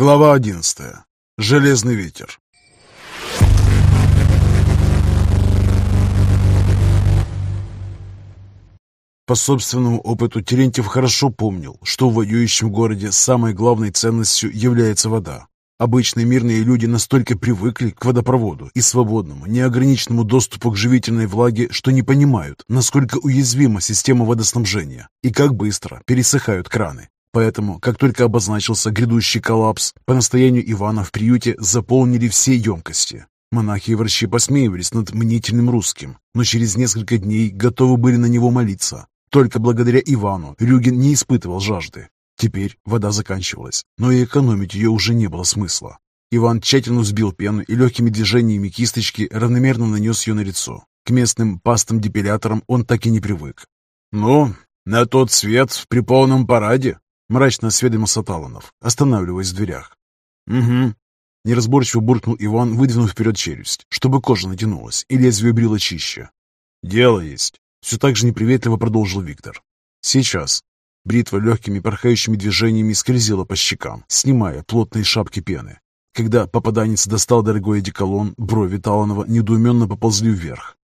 Глава 11. Железный ветер. По собственному опыту Терентьев хорошо помнил, что в воюющем городе самой главной ценностью является вода. Обычные мирные люди настолько привыкли к водопроводу и свободному, неограниченному доступу к живительной влаге, что не понимают, насколько уязвима система водоснабжения и как быстро пересыхают краны. Поэтому, как только обозначился грядущий коллапс, по настоянию Ивана в приюте заполнили все емкости. Монахи и врачи посмеивались над мнительным русским, но через несколько дней готовы были на него молиться. Только благодаря Ивану Рюгин не испытывал жажды. Теперь вода заканчивалась, но и экономить ее уже не было смысла. Иван тщательно взбил пену и легкими движениями кисточки равномерно нанес ее на лицо. К местным пастам-депиляторам он так и не привык. «Ну, на тот свет при полном параде», — мрачно осведомился Таланов, останавливаясь в дверях. «Угу», — неразборчиво буркнул Иван, выдвинув вперед челюсть, чтобы кожа натянулась и лезвие брило чище. «Дело есть. Все так же неприветливо продолжил Виктор. Сейчас. Бритва легкими порхающими движениями скользила по щекам, снимая плотные шапки пены. Когда попаданец достал дорогой одеколон, брови Таланова недоуменно поползли вверх.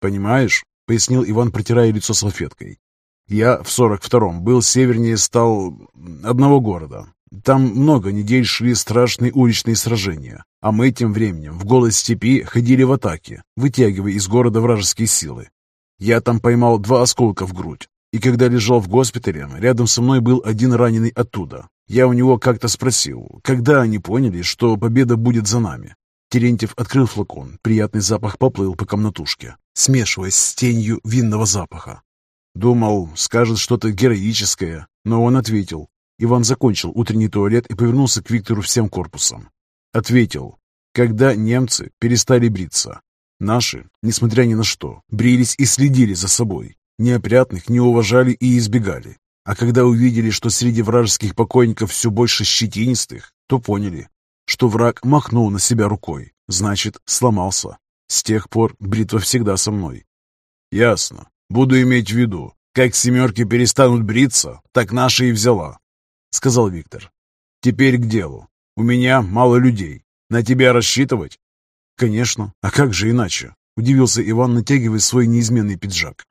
«Понимаешь?» — пояснил Иван, протирая лицо салфеткой. «Я в сорок втором был севернее стал одного города. Там много недель шли страшные уличные сражения, а мы тем временем в голой степи ходили в атаке, вытягивая из города вражеские силы. Я там поймал два осколка в грудь, и когда лежал в госпитале, рядом со мной был один раненый оттуда. Я у него как-то спросил, когда они поняли, что победа будет за нами. Терентьев открыл флакон, приятный запах поплыл по комнатушке, смешиваясь с тенью винного запаха. Думал, скажет что-то героическое, но он ответил. Иван закончил утренний туалет и повернулся к Виктору всем корпусом. Ответил, когда немцы перестали бриться, Наши, несмотря ни на что, брились и следили за собой. Неопрятных не уважали и избегали. А когда увидели, что среди вражеских покойников все больше щетинистых, то поняли, что враг махнул на себя рукой, значит, сломался. С тех пор бритва всегда со мной. Ясно. Буду иметь в виду. Как семерки перестанут бриться, так наши и взяла, сказал Виктор. Теперь к делу. У меня мало людей. На тебя рассчитывать? «Конечно. А как же иначе?» – удивился Иван, натягивая свой неизменный пиджак.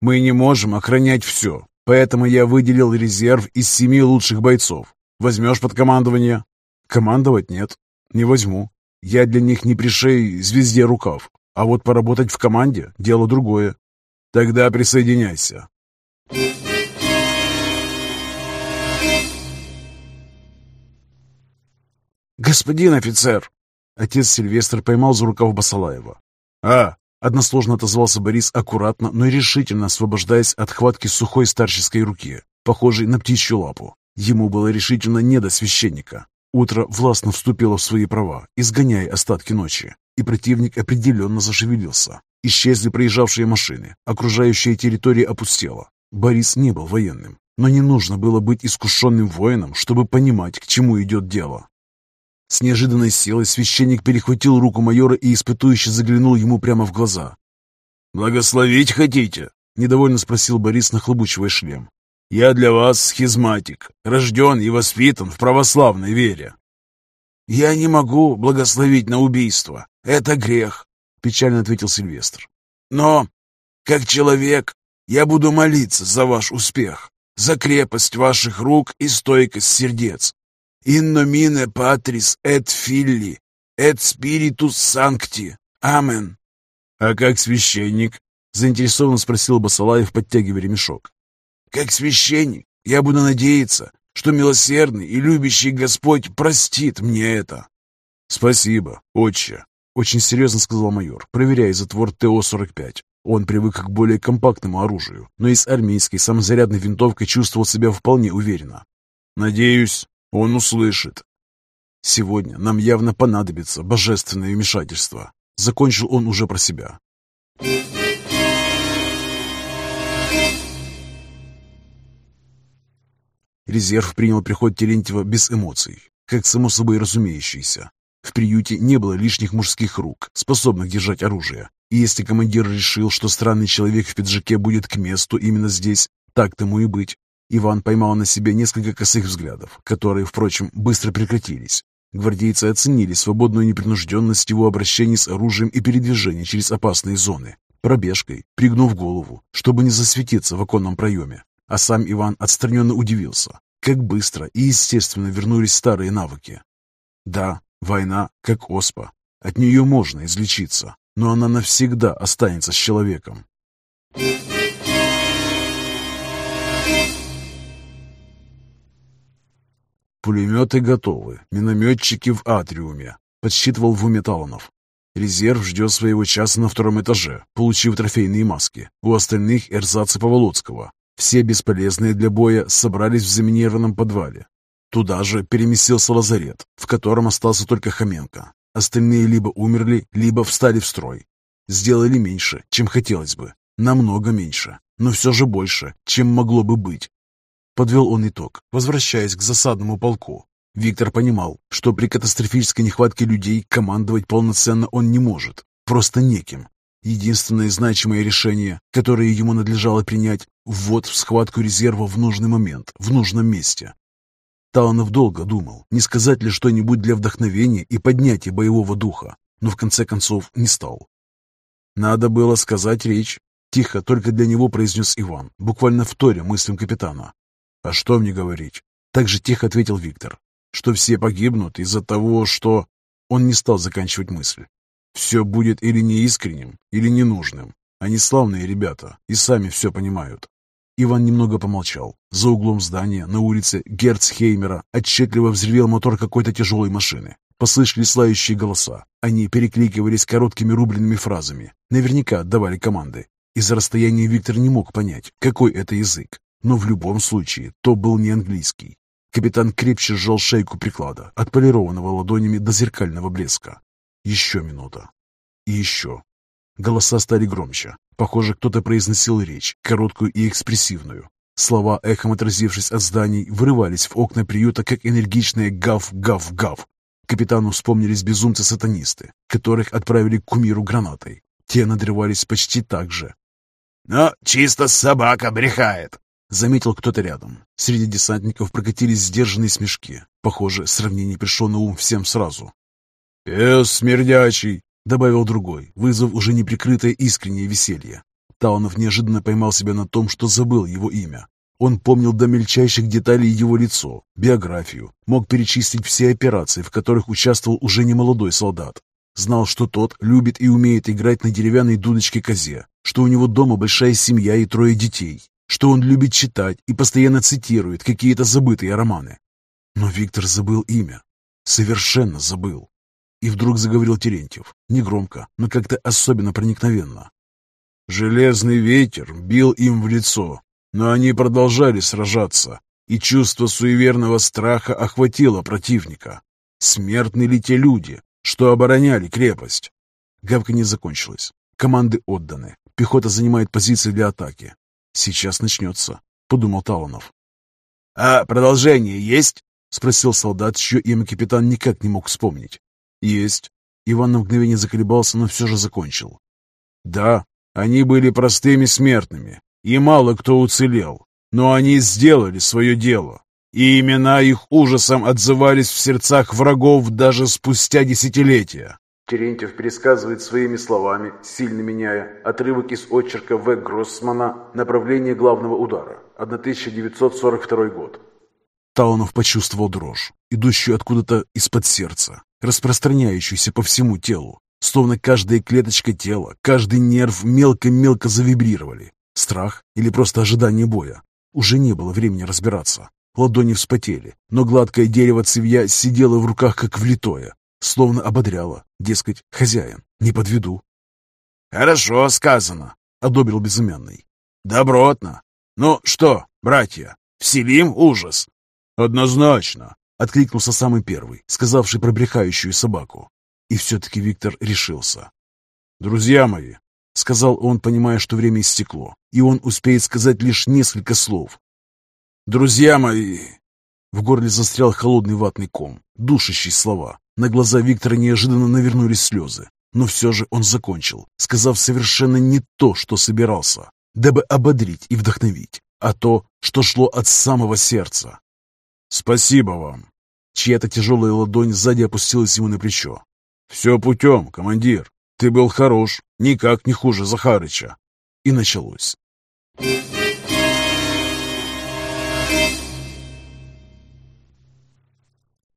«Мы не можем охранять все, поэтому я выделил резерв из семи лучших бойцов. Возьмешь под командование?» «Командовать нет. Не возьму. Я для них не пришей звезде рукав. А вот поработать в команде – дело другое. Тогда присоединяйся». «Господин офицер!» Отец Сильвестр поймал за рукав Басалаева. «А!» — односложно отозвался Борис аккуратно, но решительно освобождаясь от хватки сухой старческой руки, похожей на птичью лапу. Ему было решительно не до священника. Утро властно вступило в свои права, изгоняя остатки ночи, и противник определенно зашевелился. Исчезли проезжавшие машины, окружающая территория опустела. Борис не был военным, но не нужно было быть искушенным воином, чтобы понимать, к чему идет дело. С неожиданной силой священник перехватил руку майора и испытующе заглянул ему прямо в глаза. «Благословить хотите?» — недовольно спросил Борис, нахлобучивая шлем. «Я для вас схизматик, рожден и воспитан в православной вере». «Я не могу благословить на убийство. Это грех», — печально ответил Сильвестр. «Но, как человек, я буду молиться за ваш успех, за крепость ваших рук и стойкость сердец. In nomine Patris et Filii et Spiritus Sancti. Амен. А как священник? Заинтересованно спросил Басалаев, подтягивая ремешок. Как священник, я буду надеяться, что милосердный и любящий Господь простит мне это. Спасибо, отче. Очень серьезно сказал майор, проверяя затвор ТО-45. Он привык к более компактному оружию, но и с армейской самозарядной винтовкой чувствовал себя вполне уверенно. «Надеюсь, он услышит. Сегодня нам явно понадобится божественное вмешательство. Закончил он уже про себя. Резерв принял приход Терентьева без эмоций, как само собой разумеющийся. В приюте не было лишних мужских рук, способных держать оружие. И если командир решил, что странный человек в пиджаке будет к месту именно здесь, так тому и быть. Иван поймал на себе несколько косых взглядов, которые, впрочем, быстро прекратились. Гвардейцы оценили свободную непринужденность его обращений с оружием и передвижения через опасные зоны. Пробежкой, пригнув голову, чтобы не засветиться в оконном проеме. А сам Иван отстраненно удивился, как быстро и естественно вернулись старые навыки. Да, война как оспа. От нее можно излечиться, но она навсегда останется с человеком. Пулеметы готовы, минометчики в атриуме, подсчитывал в уме Таланов. Резерв ждет своего часа на втором этаже, получив трофейные маски. У остальных эрзацы Поволоцкого. Все бесполезные для боя собрались в заминированном подвале. Туда же переместился лазарет, в котором остался только Хоменко. Остальные либо умерли, либо встали в строй. Сделали меньше, чем хотелось бы. Намного меньше, но все же больше, чем могло бы быть. Подвел он итог, возвращаясь к засадному полку. Виктор понимал, что при катастрофической нехватке людей командовать полноценно он не может. Просто неким. Единственное значимое решение, которое ему надлежало принять, ввод в схватку резерва в нужный момент, в нужном месте. Таланов долго думал, не сказать ли что-нибудь для вдохновения и поднятия боевого духа, но в конце концов не стал. Надо было сказать речь. Тихо, только для него произнес Иван, буквально вторя мыслям капитана. «А что мне говорить?» Так же тихо ответил Виктор. «Что все погибнут из-за того, что...» Он не стал заканчивать мысль. «Все будет или неискренним, или ненужным. Они славные ребята и сами все понимают». Иван немного помолчал. За углом здания на улице Герцхеймера отчетливо взревел мотор какой-то тяжелой машины. Послышались лающие голоса. Они перекликивались короткими рубленными фразами. Наверняка отдавали команды. Из-за расстояния Виктор не мог понять, какой это язык. Но в любом случае, то был не английский. Капитан крепче сжал шейку приклада, отполированного ладонями до зеркального блеска. Еще минута. И еще. Голоса стали громче. Похоже, кто-то произносил речь, короткую и экспрессивную. Слова, эхом отразившись от зданий, вырывались в окна приюта, как энергичные гав-гав-гав. Капитану вспомнились безумцы-сатанисты, которых отправили к кумиру гранатой. Те надрывались почти так же. «Но чисто собака брехает», Заметил кто-то рядом. Среди десантников прокатились сдержанные смешки. Похоже, сравнение пришло на ум всем сразу. «Пес смердячий!» — добавил другой, вызвав уже неприкрытое искреннее веселье. Таунов неожиданно поймал себя на том, что забыл его имя. Он помнил до мельчайших деталей его лицо, биографию, мог перечислить все операции, в которых участвовал уже немолодой солдат. Знал, что тот любит и умеет играть на деревянной дудочке козе, что у него дома большая семья и трое детей, что он любит читать и постоянно цитирует какие-то забытые романы. Но Виктор забыл имя. Совершенно забыл. И вдруг заговорил Терентьев, негромко, но как-то особенно проникновенно. Железный ветер бил им в лицо, но они продолжали сражаться, и чувство суеверного страха охватило противника. Смертны ли те люди, что обороняли крепость? Гавка не закончилась. Команды отданы. Пехота занимает позиции для атаки. «Сейчас начнется», — подумал Таланов. «А продолжение есть?» — спросил солдат, чье имя капитан никак не мог вспомнить. «Есть». Иван на мгновение заколебался, но все же закончил. «Да, они были простыми смертными, и мало кто уцелел, но они сделали свое дело, и имена их ужасом отзывались в сердцах врагов даже спустя десятилетия. Терентьев пересказывает своими словами, сильно меняя, отрывок из очерка В. Гроссмана «Направление главного удара», 1942 год. Таунов почувствовал дрожь, идущую откуда-то из-под сердца, распространяющуюся по всему телу, словно каждая клеточка тела, каждый нерв мелко-мелко завибрировали. Страх или просто ожидание боя? Уже не было времени разбираться. Ладони вспотели, но гладкое дерево цевья сидело в руках как влитое, словно ободряла, дескать, хозяин, не подведу. «Хорошо сказано», — одобрил безымянный. «Добротно. Ну что, братья, вселим ужас?» «Однозначно», — откликнулся самый первый, сказавший про брехающую собаку. И все-таки Виктор решился. «Друзья мои», — сказал он, понимая, что время истекло, и он успеет сказать лишь несколько слов. «Друзья мои!» В горле застрял холодный ватный ком, душащий слова. На глаза Виктора неожиданно навернулись слезы. Но все же он закончил, сказав совершенно не то, что собирался, дабы ободрить и вдохновить. а то, что шло от самого сердца. «Спасибо вам!» Чья-то тяжелая ладонь сзади опустилась ему на плечо. «Все путем, командир. Ты был хорош, никак не хуже Захарыча». И началось.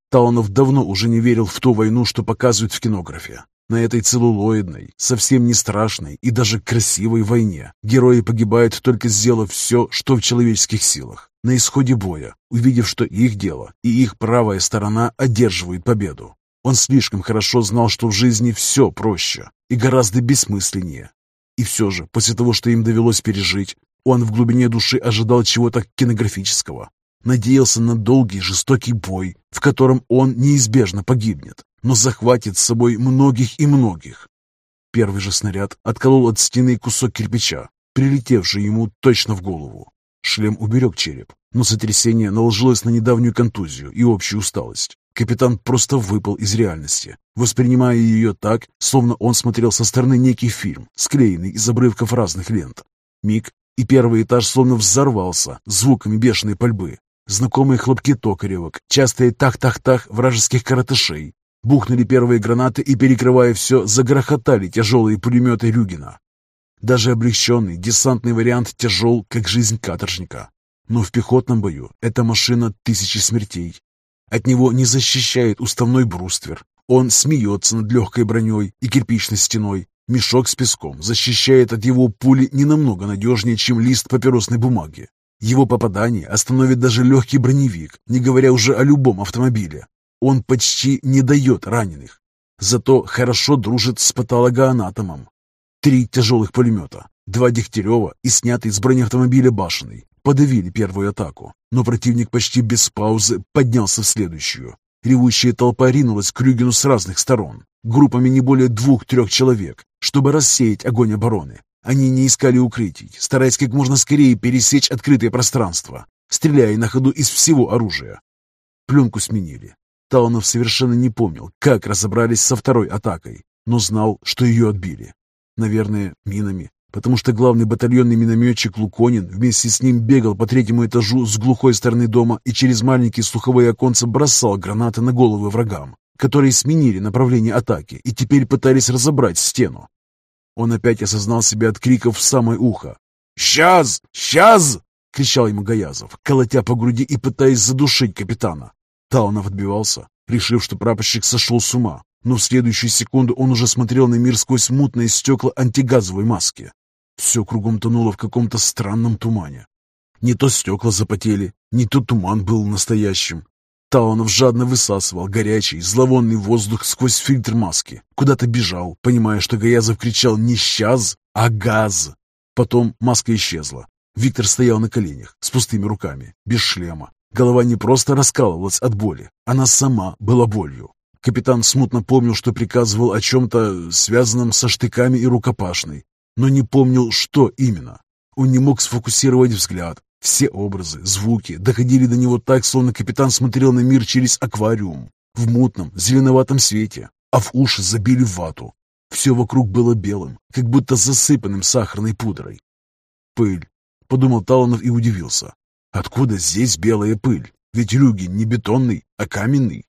Таланов давно уже не верил в ту войну, что показывают в кинографе. На этой целлулоидной, совсем не страшной и даже красивой войне герои погибают только сделав все, что в человеческих силах. На исходе боя, увидев, что их дело и их правая сторона одерживают победу. Он слишком хорошо знал, что в жизни все проще и гораздо бессмысленнее. И все же, после того, что им довелось пережить, он в глубине души ожидал чего-то кинематографического, Надеялся на долгий жестокий бой, в котором он неизбежно погибнет, но захватит с собой многих и многих. Первый же снаряд отколол от стены кусок кирпича, прилетевший ему точно в голову. Шлем уберег череп, но сотрясение наложилось на недавнюю контузию и общую усталость. Капитан просто выпал из реальности, воспринимая ее так, словно он смотрел со стороны некий фильм, склеенный из обрывков разных лент. Миг, и первый этаж словно взорвался звуками бешеной пальбы, Знакомые хлопки токаревок, частые тах-тах-тах вражеских коротышей. Бухнули первые гранаты и, перекрывая все, загрохотали тяжелые пулеметы Рюгина. Даже облегченный десантный вариант тяжел, как жизнь каторжника. Но в пехотном бою эта машина тысячи смертей. От него не защищает уставной бруствер. Он смеется над легкой броней и кирпичной стеной. Мешок с песком защищает от его пули не намного надежнее, чем лист папиросной бумаги. Его попадание остановит даже легкий броневик, не говоря уже о любом автомобиле. Он почти не дает раненых. Зато хорошо дружит с патологоанатомом. Три тяжелых пулемета, два Дегтярева и снятый с бронеавтомобиля башенный, подавили первую атаку, но противник почти без паузы поднялся в следующую. Ревущая толпа ринулась к Крюгину с разных сторон, группами не более двух-трех человек, чтобы рассеять огонь обороны. Они не искали укрытий, стараясь как можно скорее пересечь открытое пространство, стреляя на ходу из всего оружия. Пленку сменили. Таланов совершенно не помнил, как разобрались со второй атакой, но знал, что ее отбили. Наверное, минами, потому что главный батальонный минометчик Луконин вместе с ним бегал по третьему этажу с глухой стороны дома и через маленькие слуховые оконца бросал гранаты на головы врагам, которые сменили направление атаки и теперь пытались разобрать стену. Он опять осознал себя от криков в самое ухо. «Сейчас! Сейчас!» — кричал ему Гаязов, колотя по груди и пытаясь задушить капитана. Таунов отбивался, решив, что прапорщик сошел с ума, но в следующую секунду он уже смотрел на мир сквозь мутные стекла антигазовой маски. Все кругом тонуло в каком-то странном тумане. Не то стекла запотели, не то туман был настоящим, Таунов жадно высасывал горячий, зловонный воздух сквозь фильтр маски. Куда-то бежал, понимая, что Гаязов кричал не «сейчас», а «газ». Потом маска исчезла. Виктор стоял на коленях, с пустыми руками, без шлема. Голова не просто раскалывалась от боли, она сама была болью. Капитан смутно помнил, что приказывал о чем-то, связанном со штыками и рукопашной, но не помнил, что именно. Он не мог сфокусировать взгляд, все образы, звуки доходили до него так, словно капитан смотрел на мир через аквариум, в мутном, зеленоватом свете, а в уши забили вату. Все вокруг было белым, как будто засыпанным сахарной пудрой. «Пыль», — подумал Таланов и удивился. «Откуда здесь белая пыль? Ведь Рюгин не бетонный, а каменный».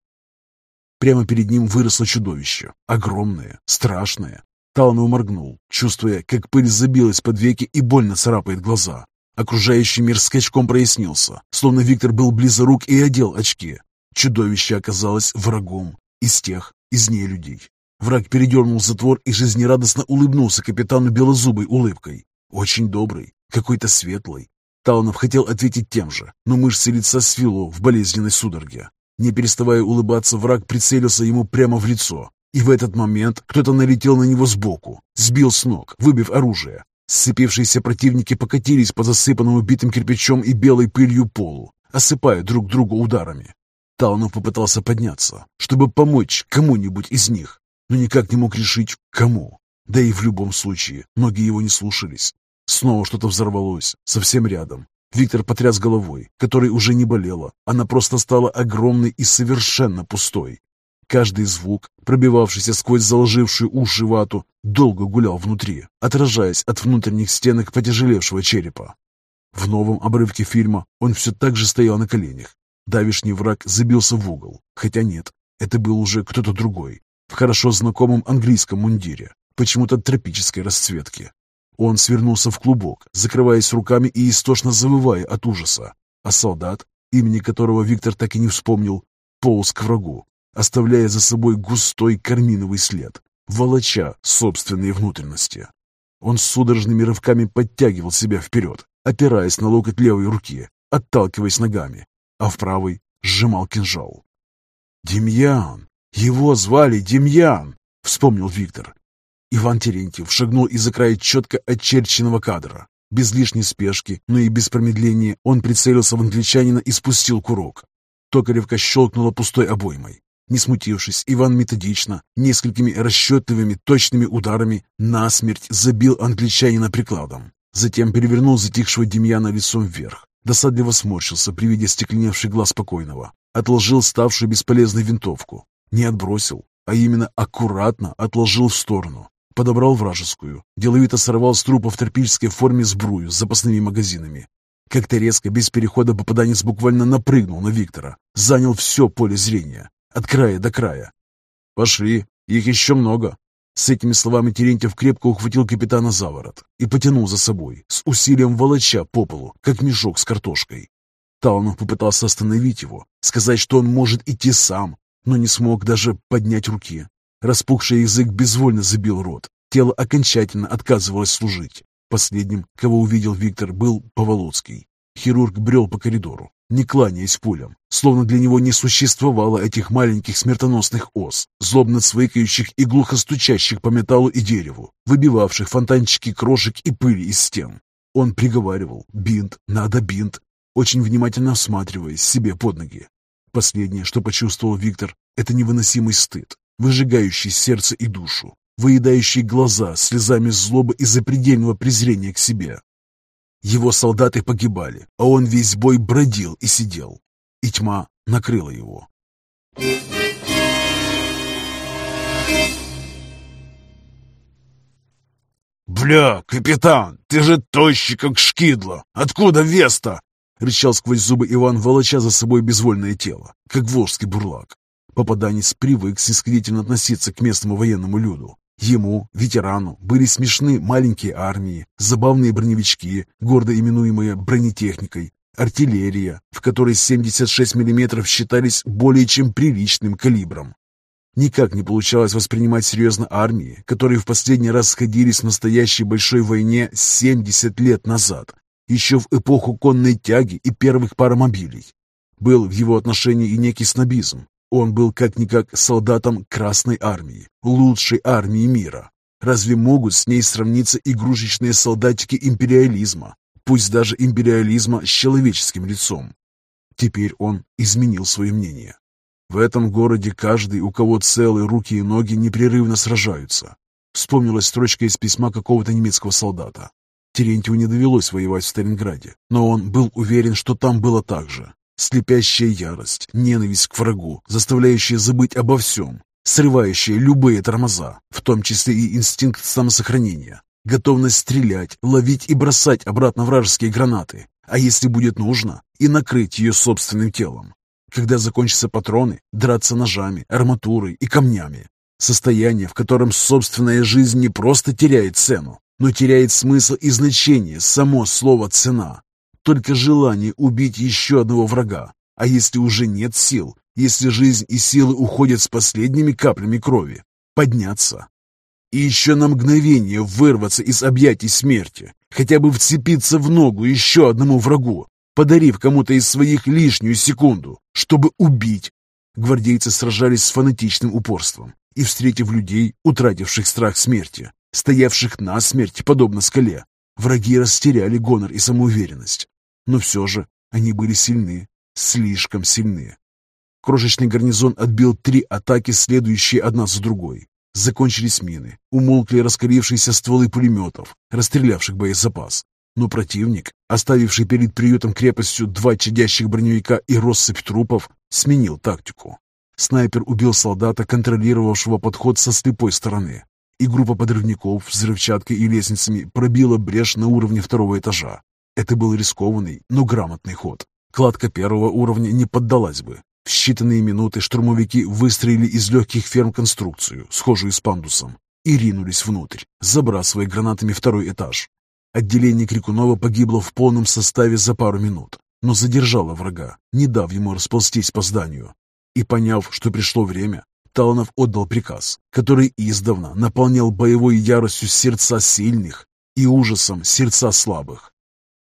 Прямо перед ним выросло чудовище, огромное, страшное. Таланов моргнул, чувствуя, как пыль забилась под веки и больно царапает глаза. Окружающий мир скачком прояснился, словно Виктор был близорук и одел очки. Чудовище оказалось врагом из тех, из нелюдей. Враг передернул затвор и жизнерадостно улыбнулся капитану белозубой улыбкой. Очень добрый, какой-то светлый. Таланов хотел ответить тем же, но мышцы лица свело в болезненной судороге. Не переставая улыбаться, враг прицелился ему прямо в лицо. И в этот момент кто-то налетел на него сбоку, сбил с ног, выбив оружие. Сцепившиеся противники покатились по засыпанному битым кирпичом и белой пылью полу, осыпая друг друга ударами. Талнов попытался подняться, чтобы помочь кому-нибудь из них, но никак не мог решить, кому. Да и в любом случае, ноги его не слушались. Снова что-то взорвалось, совсем рядом. Виктор потряс головой, которой уже не болела. Она просто стала огромной и совершенно пустой. Каждый звук, пробивавшийся сквозь заложившую уши вату, долго гулял внутри, отражаясь от внутренних стенок потяжелевшего черепа. В новом обрывке фильма он все так же стоял на коленях. Давишний враг забился в угол, хотя нет, это был уже кто-то другой, в хорошо знакомом английском мундире, почему-то тропической расцветки. Он свернулся в клубок, закрываясь руками и истошно завывая от ужаса, а солдат, имени которого Виктор так и не вспомнил, полз к врагу, оставляя за собой густой карминовый след, волоча собственные внутренности. Он судорожными рывками подтягивал себя вперед, опираясь на локоть левой руки, отталкиваясь ногами, а в правой сжимал кинжал. «Демьян! Его звали Демьян!» — вспомнил Виктор. Иван Терентьев шагнул из-за края четко очерченного кадра. Без лишней спешки, но и без промедления он прицелился в англичанина и спустил курок. Токаревка щелкнула пустой обоймой. Не смутившись, Иван методично, несколькими расчетливыми точными ударами насмерть забил англичанина прикладом. Затем перевернул затихшего Демьяна лицом вверх. Досадливо сморщился при виде стекленевший глаз покойного. Отложил ставшую бесполезной винтовку. Не отбросил, а именно аккуратно отложил в сторону. Подобрал вражескую. Деловито сорвал с трупа в торпильской форме сбрую с запасными магазинами. Как-то резко, без перехода попаданец буквально напрыгнул на Виктора. Занял все поле зрения. От края до края. «Пошли, их еще много», с этими словами Терентьев крепко ухватил капитана за ворот и потянул за собой, с усилием волоча по полу, как мешок с картошкой. Таланов попытался остановить его, сказать, что он может идти сам, но не смог даже поднять руки. Распухший язык безвольно забил рот, тело окончательно отказывалось служить. Последним, кого увидел Виктор, был Поволоцкий. Хирург брел по коридору, не кланяясь пулям, словно для него не существовало этих маленьких смертоносных ос, злобно цвыкающих и глухо стучащих по металлу и дереву, выбивавших фонтанчики крошек и пыли из стен. Он приговаривал «бинт, надо бинт», очень внимательно всматриваясь себе под ноги. Последнее, что почувствовал Виктор, это невыносимый стыд, выжигающий сердце и душу, выедающий глаза слезами злобы и запредельного презрения к себе. Его солдаты погибали, а он весь бой бродил и сидел. И тьма накрыла его. «Бля, капитан, ты же тощий, как шкидло! Откуда Веста?» — рычал сквозь зубы Иван, волоча за собой безвольное тело, как волжский бурлак. Попаданец привык снисходительно относиться к местному военному люду, Ему, ветерану, были смешны маленькие армии, забавные броневички, гордо именуемые бронетехникой, артиллерия, в которой 76 мм считались более чем приличным калибром. Никак не получалось воспринимать серьезно армии, которые в последний раз сходились в настоящей большой войне 70 лет назад, еще в эпоху конной тяги и первых паромобилей. Был в его отношении и некий снобизм, он был как-никак солдатом Красной Армии, лучшей армии мира. Разве могут с ней сравниться игрушечные солдатики империализма, пусть даже империализма с человеческим лицом? Теперь он изменил свое мнение. В этом городе каждый, у кого целые руки и ноги, непрерывно сражаются. Вспомнилась строчка из письма какого-то немецкого солдата. Терентьеву не довелось воевать в Сталинграде, но он был уверен, что там было так же. Слепящая ярость, ненависть к врагу, заставляющая забыть обо всем, срывающая любые тормоза, в том числе и инстинкт самосохранения, готовность стрелять, ловить и бросать обратно вражеские гранаты, а если будет нужно, и накрыть ее собственным телом. Когда закончатся патроны, драться ножами, арматурой и камнями. Состояние, в котором собственная жизнь не просто теряет цену, но теряет смысл и значение само слово «цена», только желание убить еще одного врага. А если уже нет сил, если жизнь и силы уходят с последними каплями крови, подняться. И еще на мгновение вырваться из объятий смерти, хотя бы вцепиться в ногу еще одному врагу, подарив кому-то из своих лишнюю секунду, чтобы убить. Гвардейцы сражались с фанатичным упорством и, встретив людей, утративших страх смерти, стоявших на смерть, подобно скале, враги растеряли гонор и самоуверенность. Но все же они были сильны, слишком сильны. Крошечный гарнизон отбил три атаки, следующие одна за другой. Закончились мины, умолкли раскалившиеся стволы пулеметов, расстрелявших боезапас. Но противник, оставивший перед приютом крепостью два чадящих броневика и россыпь трупов, сменил тактику. Снайпер убил солдата, контролировавшего подход со слепой стороны, и группа подрывников взрывчаткой и лестницами пробила брешь на уровне второго этажа. Это был рискованный, но грамотный ход. Кладка первого уровня не поддалась бы. В считанные минуты штурмовики выстроили из легких ферм конструкцию, схожую с пандусом, и ринулись внутрь, забрасывая гранатами второй этаж. Отделение Крикунова погибло в полном составе за пару минут, но задержало врага, не дав ему расползтись по зданию. И поняв, что пришло время, Таланов отдал приказ, который издавна наполнял боевой яростью сердца сильных и ужасом сердца слабых.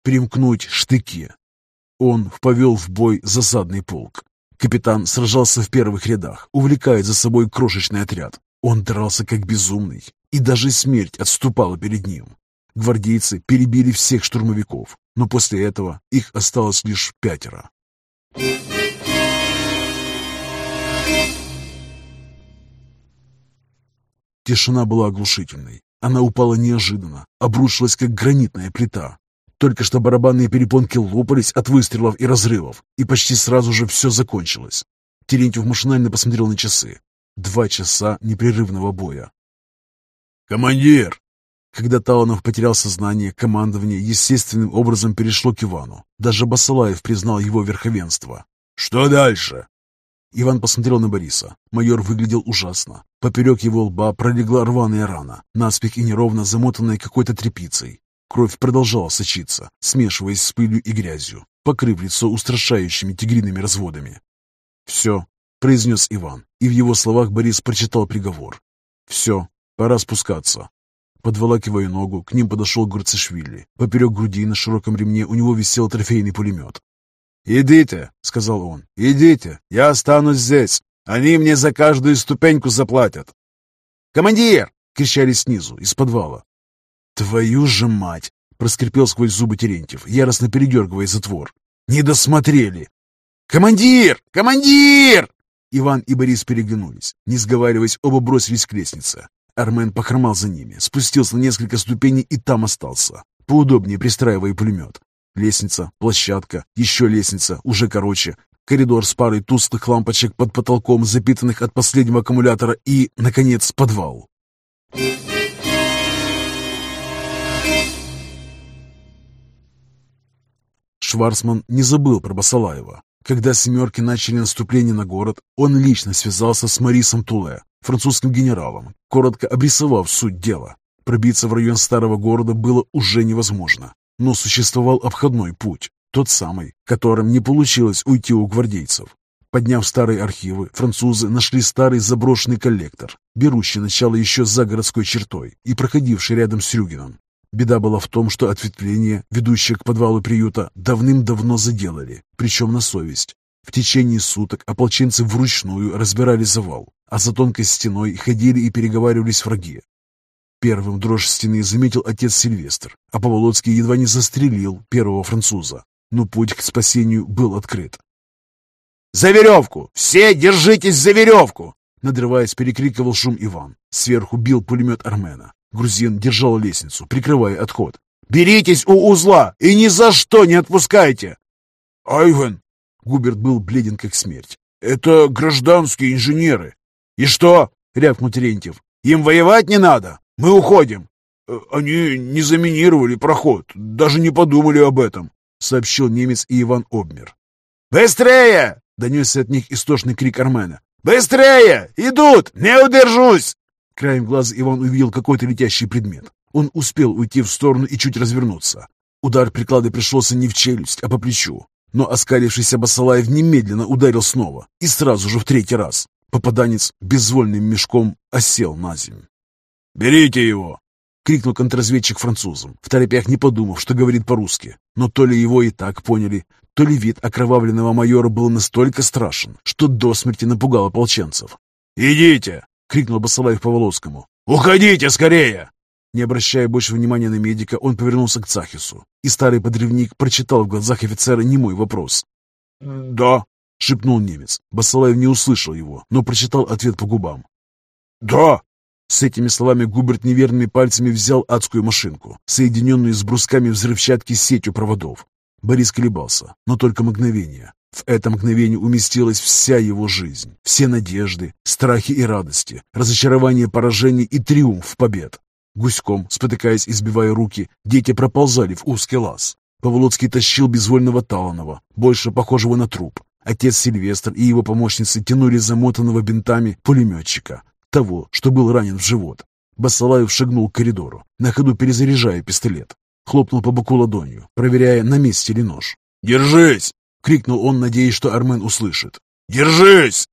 Примкнуть штыки. Он повел в бой засадный полк. Капитан сражался в первых рядах, увлекая за собой крошечный отряд. Он дрался как безумный, и даже смерть отступала перед ним. Гвардейцы перебили всех штурмовиков, но после этого их осталось лишь пятеро. Тишина была оглушительной. Она упала неожиданно, обрушилась как гранитная плита. Только что барабанные перепонки лопались от выстрелов и разрывов, и почти сразу же все закончилось. Терентьев машинально посмотрел на часы. Два часа непрерывного боя. «Командир!» Когда Таланов потерял сознание, командование естественным образом перешло к Ивану. Даже Басалаев признал его верховенство. «Что дальше?» Иван посмотрел на Бориса. Майор выглядел ужасно. Поперек его лба пролегла рваная рана, наспех и неровно замотанная какой-то тряпицей. Кровь продолжала сочиться, смешиваясь с пылью и грязью, покрыв лицо устрашающими тигриными разводами. «Все», — произнес Иван, и в его словах Борис прочитал приговор. «Все, пора спускаться». Подволакивая ногу, к ним подошел Гурцешвили. Поперек груди на широком ремне у него висел трофейный пулемет. «Идите», — сказал он, — «идите, я останусь здесь. Они мне за каждую ступеньку заплатят». «Командир!» — кричали снизу, из подвала. «Твою же мать!» — проскрипел сквозь зубы Терентьев, яростно передергивая затвор. «Не досмотрели!» «Командир! Командир!» Иван и Борис переглянулись. Не сговариваясь, оба бросились к лестнице. Армен похромал за ними, спустился на несколько ступеней и там остался, поудобнее пристраивая пулемет. Лестница, площадка, еще лестница, уже короче, коридор с парой тусклых лампочек под потолком, запитанных от последнего аккумулятора и, наконец, подвал. Шварцман не забыл про Басалаева. Когда «семерки» начали наступление на город, он лично связался с Марисом Туле, французским генералом, коротко обрисовав суть дела. Пробиться в район старого города было уже невозможно, но существовал обходной путь, тот самый, которым не получилось уйти у гвардейцев. Подняв старые архивы, французы нашли старый заброшенный коллектор, берущий начало еще за городской чертой и проходивший рядом с Рюгином. Беда была в том, что ответвление, ведущее к подвалу приюта, давным-давно заделали, причем на совесть. В течение суток ополченцы вручную разбирали завал, а за тонкой стеной ходили и переговаривались враги. Первым дрожь стены заметил отец Сильвестр, а Поволоцкий едва не застрелил первого француза, но путь к спасению был открыт. «За веревку! Все держитесь за веревку!» Надрываясь, перекрикивал шум Иван. Сверху бил пулемет Армена. Грузин держал лестницу, прикрывая отход. «Беритесь у узла и ни за что не отпускайте!» «Айвен!» Губерт был бледен как смерть. «Это гражданские инженеры!» «И что?» — рявкнул Терентьев. «Им воевать не надо! Мы уходим!» «Э, «Они не заминировали проход, даже не подумали об этом!» — сообщил немец, и Иван обмер. «Быстрее!» — донесся от них истошный крик Армена. «Быстрее! Идут! Не удержусь!» Краем глаза Иван увидел какой-то летящий предмет. Он успел уйти в сторону и чуть развернуться. Удар приклада пришелся не в челюсть, а по плечу. Но оскалившийся Басалаев немедленно ударил снова, и сразу же в третий раз. Попаданец безвольным мешком осел на землю. «Берите его!» — крикнул контрразведчик французам, в торопях не подумав, что говорит по-русски. Но то ли его и так поняли, то ли вид окровавленного майора был настолько страшен, что до смерти напугал ополченцев. «Идите!» — крикнул Басалаев Поволоцкому. «Уходите скорее!» Не обращая больше внимания на медика, он повернулся к Цахису, и старый подрывник прочитал в глазах офицера немой вопрос. «Да», — шепнул немец. Басалаев не услышал его, но прочитал ответ по губам. «Да!» С этими словами Губерт неверными пальцами взял адскую машинку, соединенную с брусками взрывчатки сетью проводов. Борис колебался, но только мгновение. В это мгновение уместилась вся его жизнь, все надежды, страхи и радости, разочарование поражений и триумф побед. Гуськом, спотыкаясь и сбивая руки, дети проползали в узкий лаз. Поволоцкий тащил безвольного Таланова, больше похожего на труп. Отец Сильвестр и его помощницы тянули замотанного бинтами пулеметчика, того, что был ранен в живот. Басалаев шагнул к коридору, на ходу перезаряжая пистолет. Хлопнул по боку ладонью, проверяя, на месте ли нож. «Держись!» — крикнул он, надеясь, что Армен услышит. «Держись!»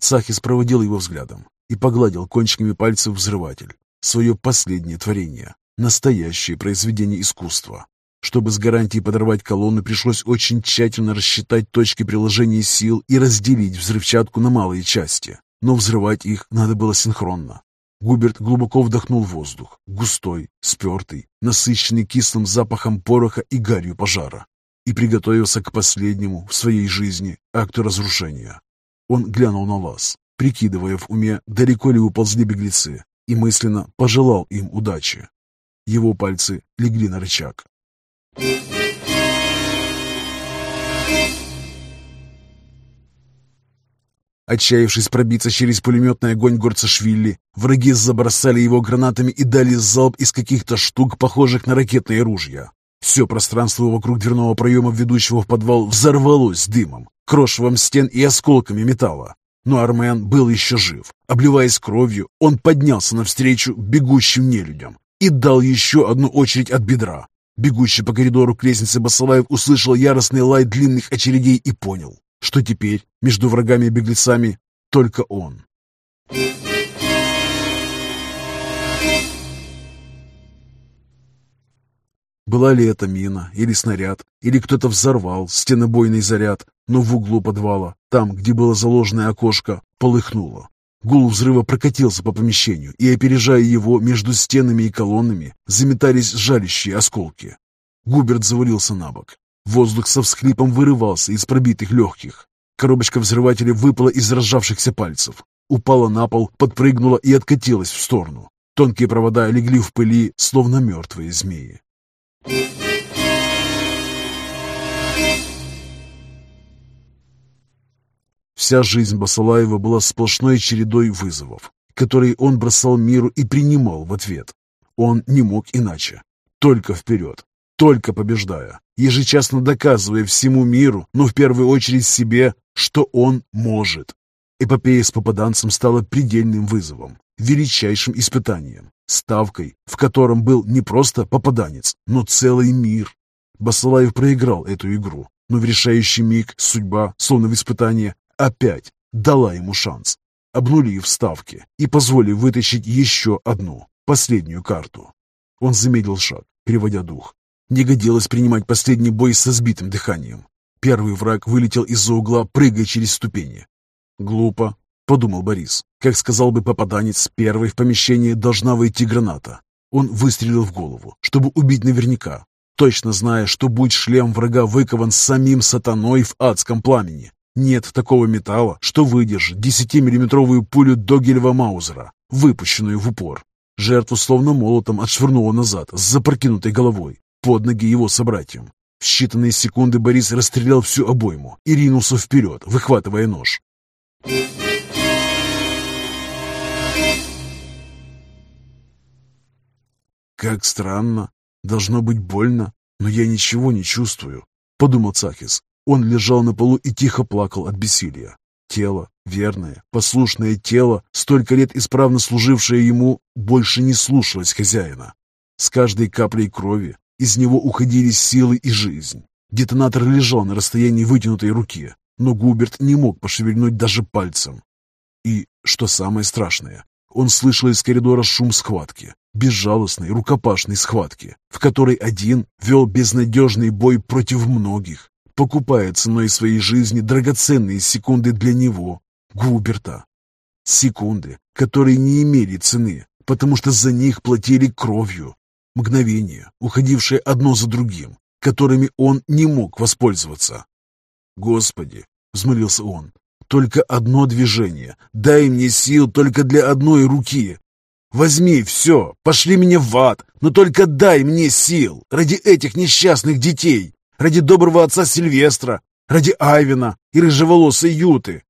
Цахис проводил его взглядом и погладил кончиками пальцев взрыватель. Свое последнее творение, настоящее произведение искусства. Чтобы с гарантией подорвать колонну, пришлось очень тщательно рассчитать точки приложения сил и разделить взрывчатку на малые части. Но взрывать их надо было синхронно. Губерт глубоко вдохнул воздух, густой, спертый, насыщенный кислым запахом пороха и гарью пожара, и приготовился к последнему в своей жизни акту разрушения. Он глянул на лаз, прикидывая в уме, далеко ли уползли беглецы, и мысленно пожелал им удачи. Его пальцы легли на рычаг. Отчаявшись пробиться через пулеметный огонь Горцашвили, враги забросали его гранатами и дали залп из каких-то штук, похожих на ракетные ружья. Все пространство вокруг дверного проема, ведущего в подвал, взорвалось дымом, крошевом стен и осколками металла. Но Армен был еще жив. Обливаясь кровью, он поднялся навстречу бегущим нелюдям и дал еще одну очередь от бедра. Бегущий по коридору к лестнице Басалаев услышал яростный лай длинных очередей и понял, что теперь между врагами и беглецами только он. Была ли это мина или снаряд, или кто-то взорвал стенобойный заряд, но в углу подвала, там, где было заложенное окошко, полыхнуло. Гул взрыва прокатился по помещению, и, опережая его между стенами и колоннами, заметались жалящие осколки. Губерт завалился на бок. Воздух со всхлипом вырывался из пробитых легких. Коробочка взрывателя выпала из разжавшихся пальцев, упала на пол, подпрыгнула и откатилась в сторону. Тонкие провода легли в пыли, словно мертвые змеи. Вся жизнь Басалаева была сплошной чередой вызовов, которые он бросал миру и принимал в ответ. Он не мог иначе. Только вперед, только побеждая, ежечасно доказывая всему миру, но в первую очередь себе, что он может. Эпопея с попаданцем стала предельным вызовом, величайшим испытанием, ставкой, в котором был не просто попаданец, но целый мир. Басалаев проиграл эту игру, но в решающий миг судьба, словно в испытании, опять дала ему шанс, обнулив ставки и позволив вытащить еще одну, последнюю карту. Он замедлил шаг, переводя дух. Не годилось принимать последний бой со сбитым дыханием. Первый враг вылетел из-за угла, прыгая через ступени. Глупо, подумал Борис. Как сказал бы попаданец, первой в помещение должна войти граната. Он выстрелил в голову, чтобы убить наверняка, точно зная, что будь шлем врага выкован самим сатаной в адском пламени. Нет такого металла, что выдержит 10-миллиметровую пулю Догелева Маузера, выпущенную в упор. Жертву словно молотом отшвырнуло назад с запрокинутой головой, под ноги его собратьям. В считанные секунды Борис расстрелял всю обойму и ринулся вперед, выхватывая нож. «Как странно. Должно быть больно, но я ничего не чувствую», — подумал Цахис. Он лежал на полу и тихо плакал от бессилия. Тело, верное, послушное тело, столько лет исправно служившее ему, больше не слушалось хозяина. С каждой каплей крови из него уходили силы и жизнь. Детонатор лежал на расстоянии вытянутой руки, но Губерт не мог пошевельнуть даже пальцем. И, что самое страшное, он слышал из коридора шум схватки, безжалостной рукопашной схватки, в которой один вел безнадежный бой против многих, покупая ценой своей жизни драгоценные секунды для него, Губерта. Секунды, которые не имели цены, потому что за них платили кровью. Мгновения, уходившие одно за другим, которыми он не мог воспользоваться. «Господи!» — взмолился он. Только одно движение. Дай мне сил только для одной руки. Возьми все, пошли меня в ад, но только дай мне сил ради этих несчастных детей, ради доброго отца Сильвестра, ради Айвина и рыжеволосой Юты.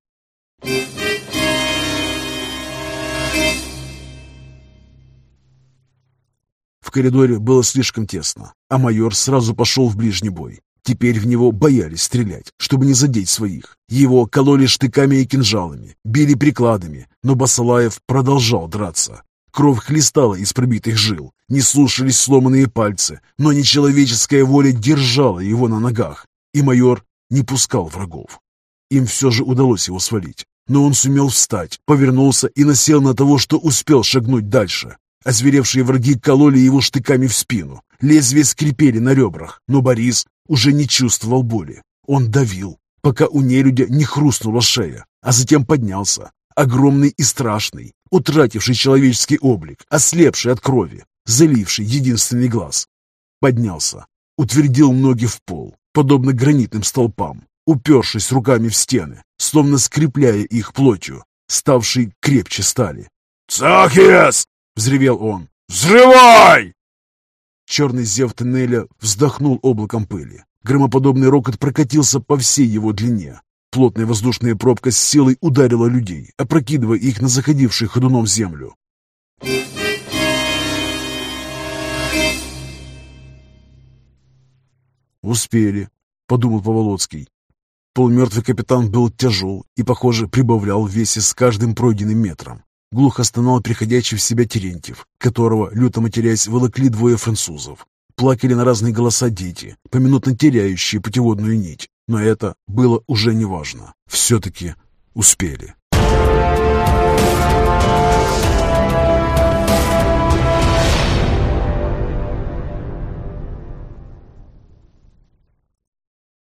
В коридоре было слишком тесно, а майор сразу пошел в ближний бой. Теперь в него боялись стрелять, чтобы не задеть своих. Его кололи штыками и кинжалами, били прикладами, но Басалаев продолжал драться. Кровь хлестала из пробитых жил, не слушались сломанные пальцы, но нечеловеческая воля держала его на ногах, и майор не пускал врагов. Им все же удалось его свалить, но он сумел встать, повернулся и насел на того, что успел шагнуть дальше. Озверевшие враги кололи его штыками в спину, лезвия скрипели на ребрах, но Борис уже не чувствовал боли. Он давил, пока у нелюдя не хрустнула шея, а затем поднялся, огромный и страшный, утративший человеческий облик, ослепший от крови, заливший единственный глаз. Поднялся, утвердил ноги в пол, подобно гранитным столпам, упершись руками в стены, словно скрепляя их плотью, ставшей крепче стали. «Цахиас!» — взревел он. «Взрывай!» Черный зев тоннеля вздохнул облаком пыли. Громоподобный рокот прокатился по всей его длине. Плотная воздушная пробка с силой ударила людей, опрокидывая их на заходившую ходуном землю. «Успели», — подумал Поволоцкий. Полумертвый капитан был тяжел и, похоже, прибавлял в весе с каждым пройденным метром. Глухо стонал приходящий в себя Терентьев, которого, люто матерясь, волокли двое французов. Плакали на разные голоса дети, поминутно теряющие путеводную нить. Но это было уже неважно. Все-таки успели.